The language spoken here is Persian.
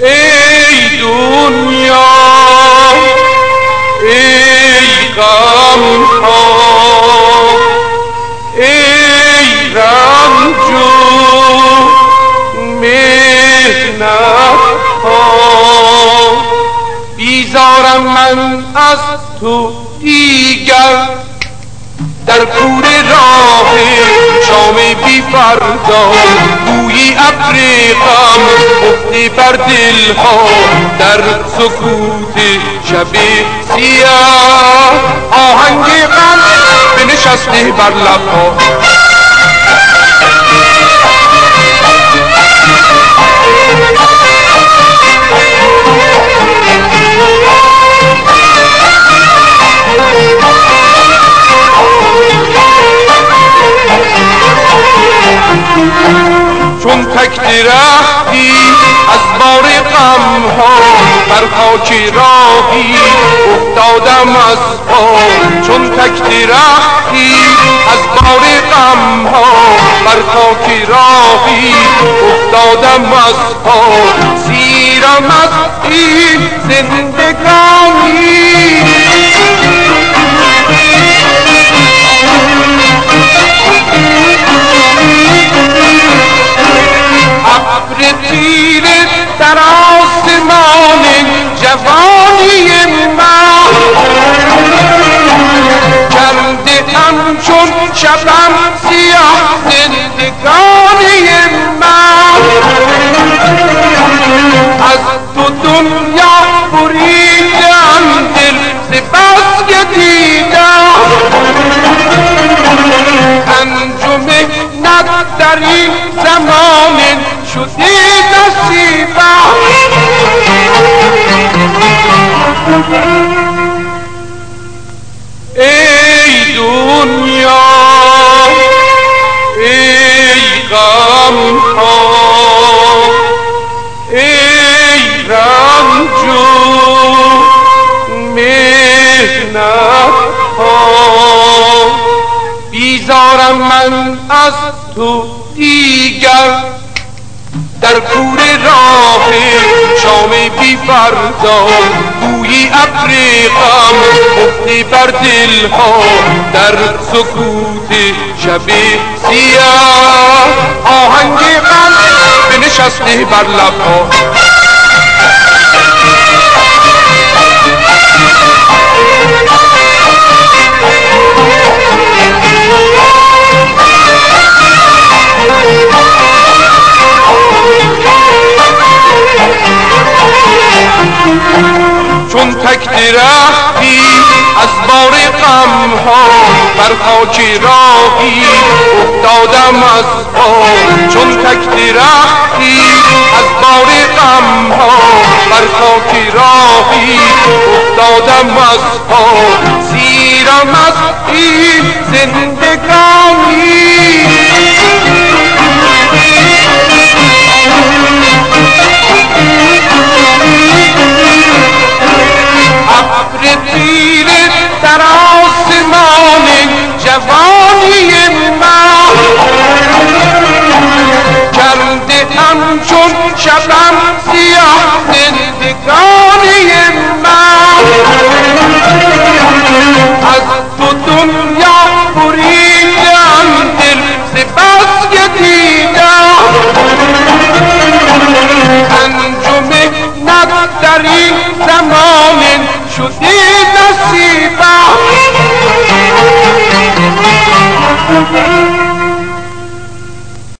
ای دنیا تو دیگر در کور راه شام بی فردا بوی ابر غم افته بر دلها در سکوت شب سیاه. آهنگ غم بنشسته بر لبها. چون تک درختی از بار غم ها بر خاک راهی. افتادم از پا چون تک درختی از بار غم ها بر خاک راهی. افتادم از پا سیرم از این زندگانی. جوانی من. کرده همچون شبم سیاه زندگانی من. از تو دنیا بریدم دل ز بس دیدم. انجم نت در این زمان شدی نصیبم ای دنیا ای غم ها ای رنج و مهنت ها بیزارم من از تو دیگر در کور راه شام بی فردا بوی ابر غم افته بر دلها در سکوت شب سیاه. آهنگ غم بنشسته بر لبها. چون درختی از بار غم ها بر خاک راهی افتادم از پا چون تک درختی از بار غم ها بر خاک راهی افتادم از پا